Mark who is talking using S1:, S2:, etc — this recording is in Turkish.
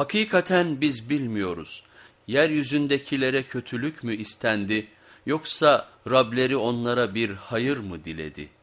S1: Hakikaten biz bilmiyoruz. Yeryüzündekilere kötülük mü istendi yoksa Rableri onlara bir hayır mı diledi?''